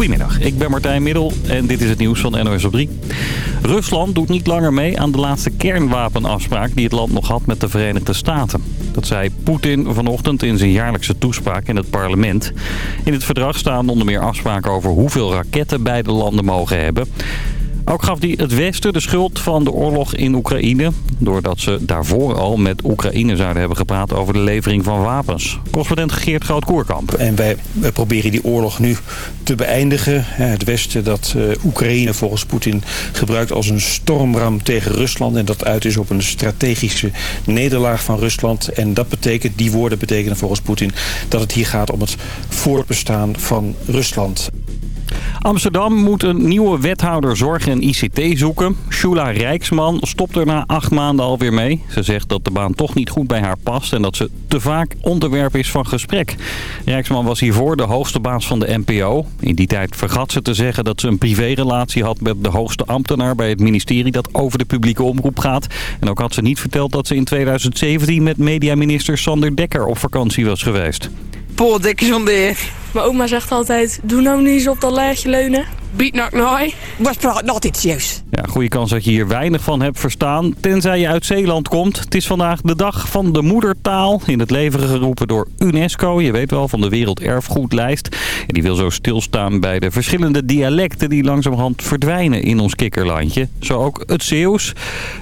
Goedemiddag, ik ben Martijn Middel en dit is het nieuws van NOS op 3. Rusland doet niet langer mee aan de laatste kernwapenafspraak die het land nog had met de Verenigde Staten. Dat zei Poetin vanochtend in zijn jaarlijkse toespraak in het parlement. In het verdrag staan onder meer afspraken over hoeveel raketten beide landen mogen hebben. Ook gaf hij het Westen de schuld van de oorlog in Oekraïne... doordat ze daarvoor al met Oekraïne zouden hebben gepraat over de levering van wapens. Correspondent Geert Groot-Koerkamp. En wij proberen die oorlog nu te beëindigen. Het Westen dat uh, Oekraïne volgens Poetin gebruikt als een stormram tegen Rusland... en dat uit is op een strategische nederlaag van Rusland. En dat betekent, die woorden betekenen volgens Poetin... dat het hier gaat om het voortbestaan van Rusland. Amsterdam moet een nieuwe wethouder zorg en ICT zoeken. Shula Rijksman stopt er na acht maanden alweer mee. Ze zegt dat de baan toch niet goed bij haar past en dat ze te vaak onderwerp is van gesprek. Rijksman was hiervoor de hoogste baas van de NPO. In die tijd vergat ze te zeggen dat ze een privérelatie had met de hoogste ambtenaar bij het ministerie dat over de publieke omroep gaat. En ook had ze niet verteld dat ze in 2017 met mediaminister Sander Dekker op vakantie was geweest. Mijn oma zegt altijd, doe nou niet eens op dat lijstje leunen. Biet nak nooi. Was praat nog iets juist. Ja, goede kans dat je hier weinig van hebt verstaan, tenzij je uit Zeeland komt. Het is vandaag de dag van de moedertaal, in het leven geroepen door UNESCO. Je weet wel, van de Werelderfgoedlijst. En die wil zo stilstaan bij de verschillende dialecten die langzamerhand verdwijnen in ons kikkerlandje. Zo ook het Zeeuws.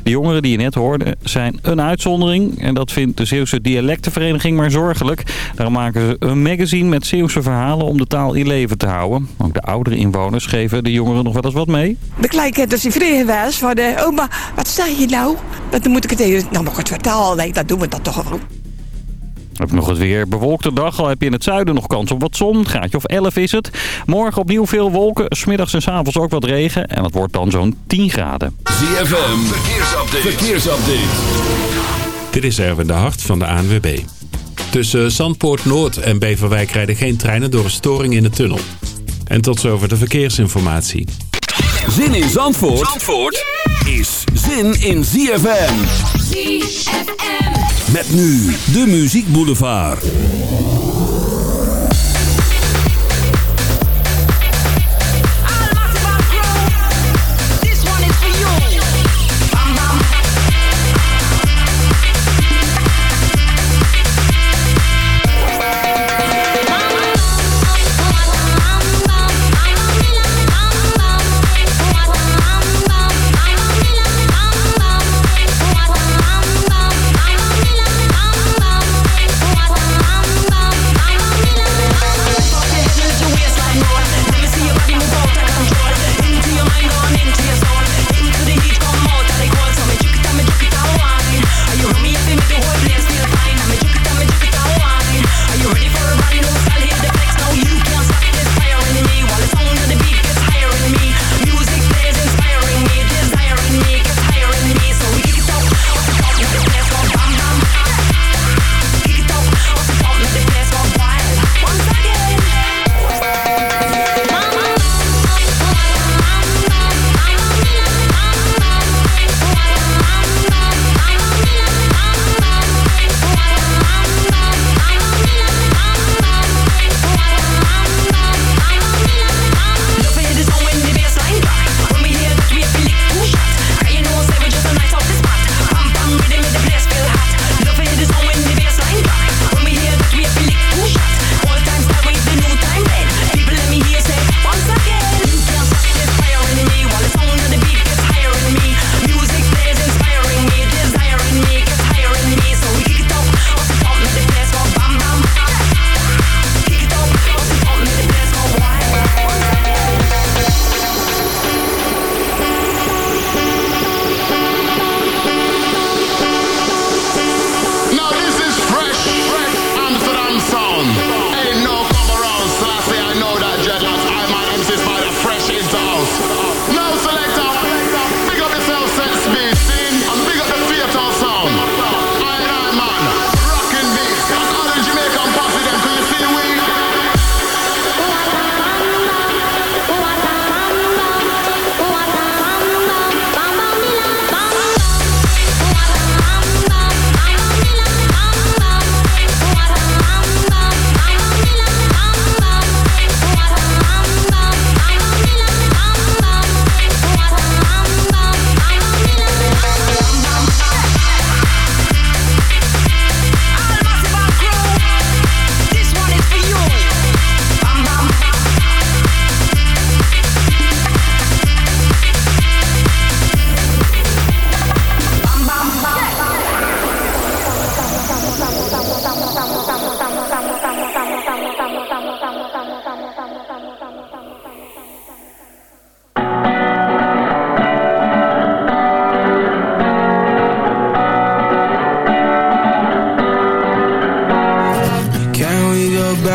De jongeren die je net hoorde zijn een uitzondering. En dat vindt de Zeeuwse dialectenvereniging maar zorgelijk. Daarom maken ze een magazine met Zeeuwse verhalen om de taal in leven te houden. Ook de oudere inwoners geven de jongeren nog wel eens wat mee. De kleinkinders die vregen wel van, de, oma, wat zeg je nou? Dan moet ik het even, nou nog het vertalen, nee, dan doen we dat toch wel. Heb nog het weer. Bewolkte dag, al heb je in het zuiden nog kans op wat zon. Graadje of 11 is het. Morgen opnieuw veel wolken. Smiddags en s avonds ook wat regen. En het wordt dan zo'n 10 graden. ZFM, verkeersupdate. verkeersupdate. Dit is Erwin de Hart van de ANWB. Tussen Zandpoort Noord en Beverwijk rijden geen treinen door een storing in de tunnel. En tot zover de verkeersinformatie. Zin in Zandvoort, Zandvoort is zin in ZFM. ZFM. Met nu de Muziek Boulevard.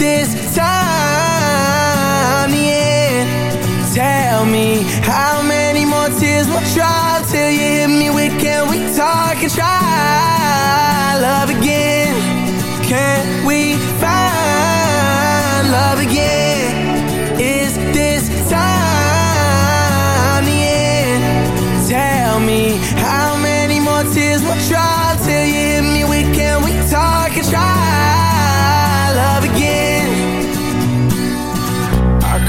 Is this time end? Tell me how many more tears will drop till you hit me with can we talk and try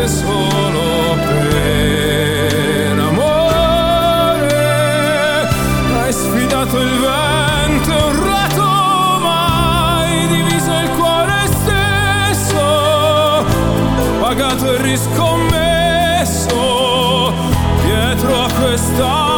niente solo per amore. Hai sfidato il vento urlato mai diviso il cuore stesso pagato e riscommesso dietro a questa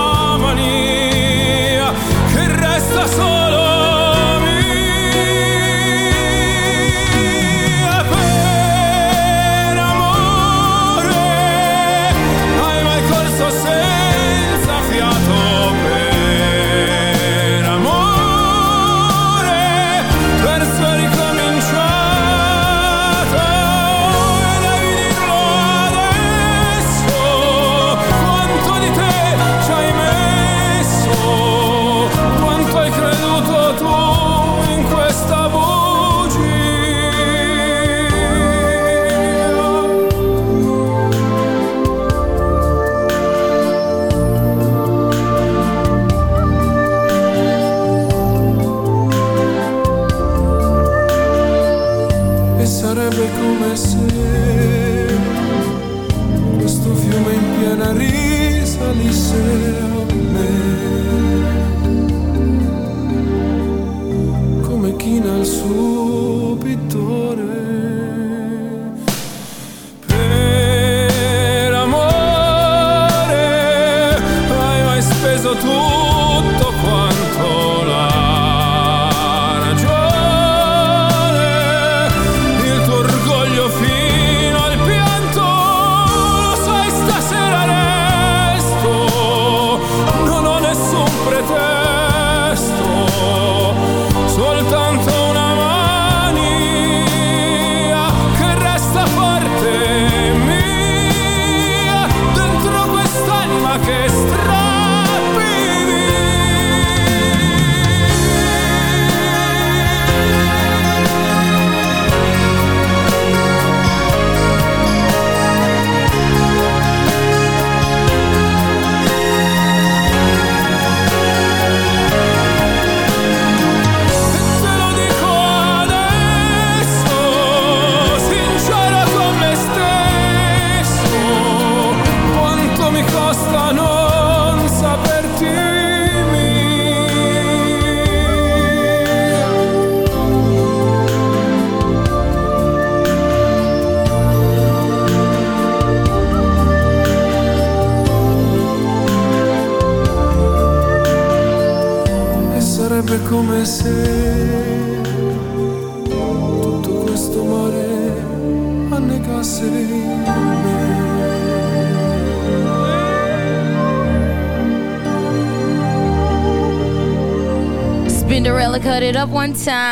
up one time.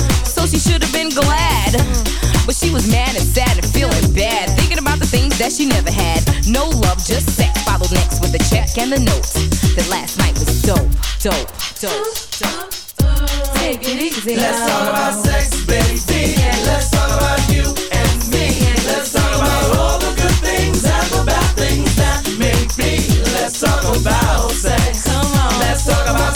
she should have been glad. But she was mad and sad and feeling bad, thinking about the things that she never had. No love, just sex. Followed next with a check and the note that last night was dope, dope, dope, dope. Take it easy. Let's talk about sex, baby. Let's talk about you and me. Let's talk about all the good things and the bad things that may be. Let's talk about sex. Come on. Let's talk about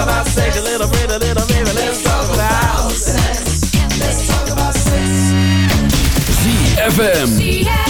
talk about. A little little sex. Let's talk about sex. ZFM.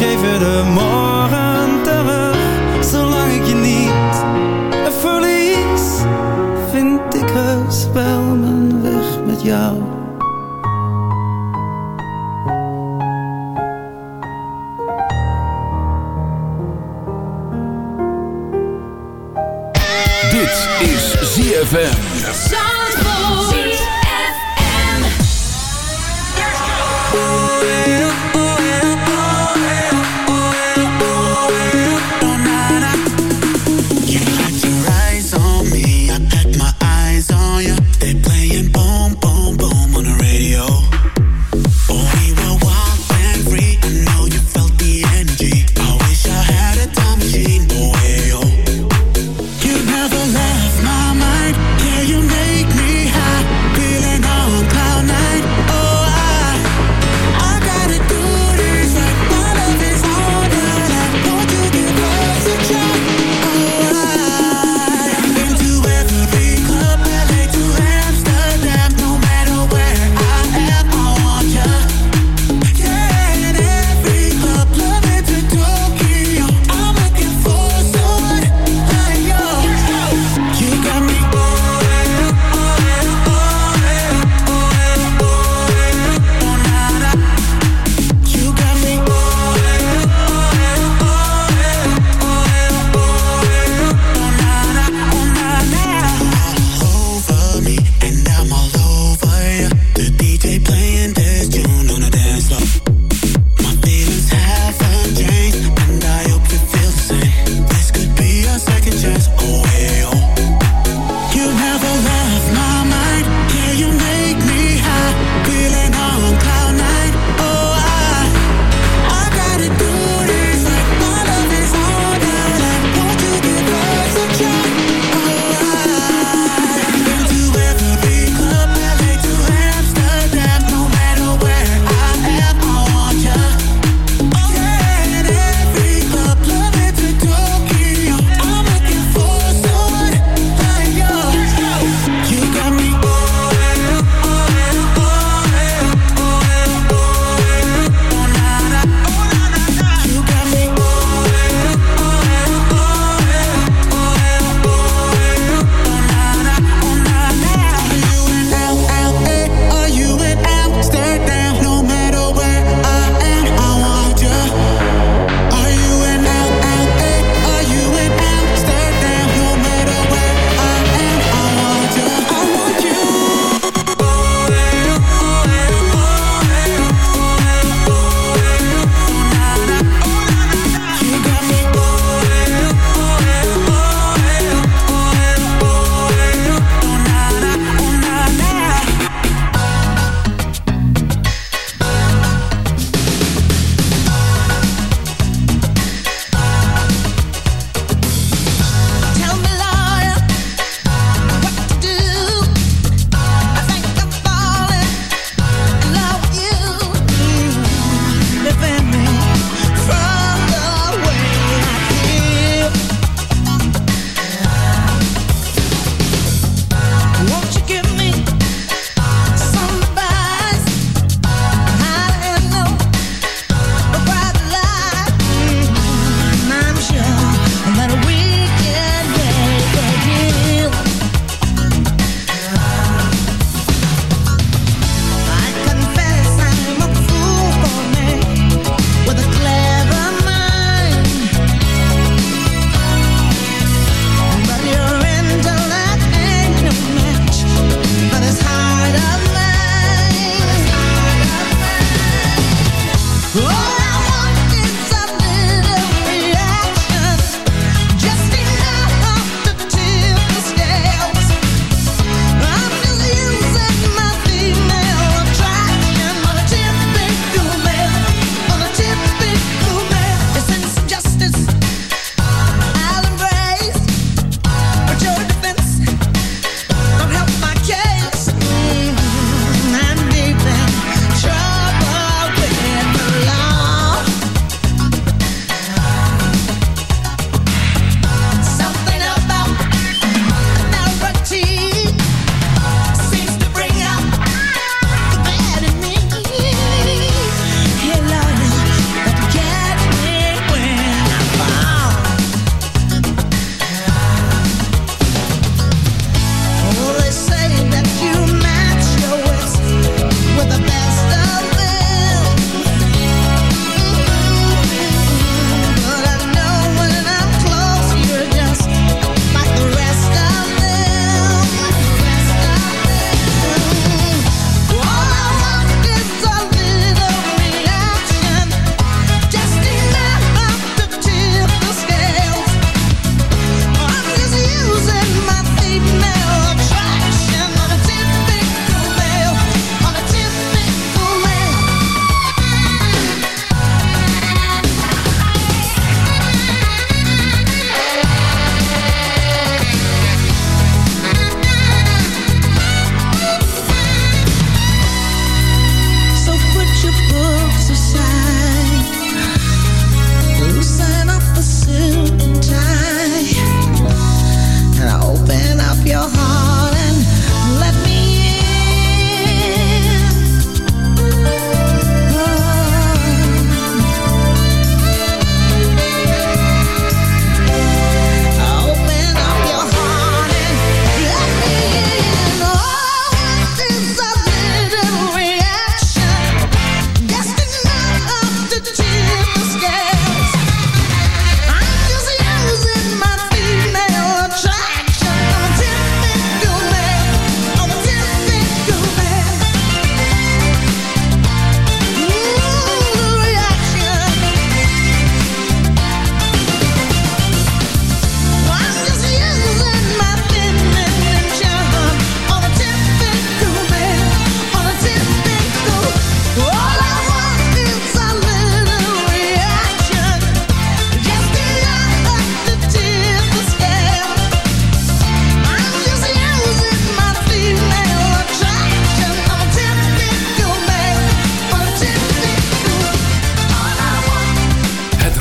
geef je de morgen terug Zolang ik je niet verlies vind ik heus wel mijn weg met jou. Dit is ZFM.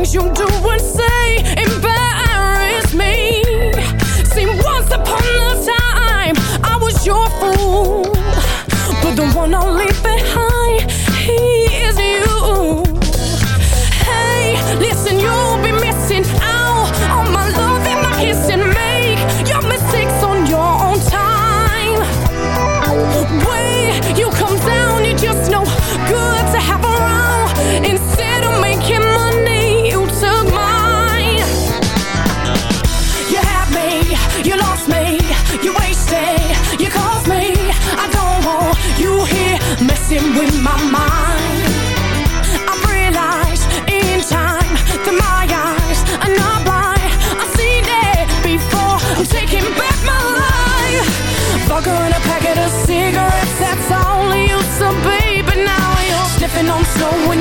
things you do and say embarrass me. See, once upon a time, I was your fool, but the one I'll.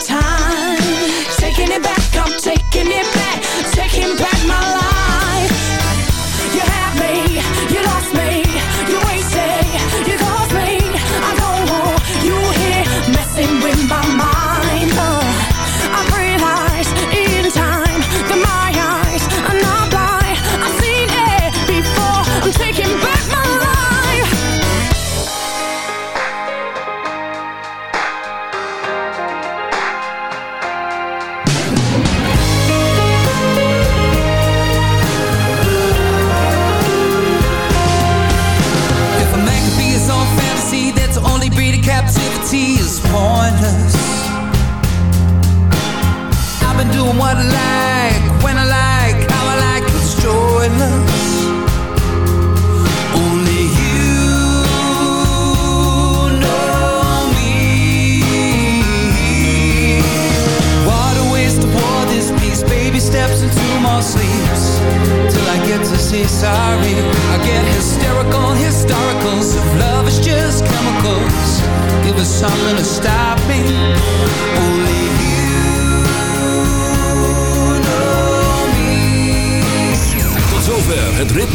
time.